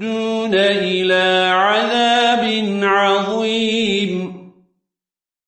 يردون إلى عذاب عظيم.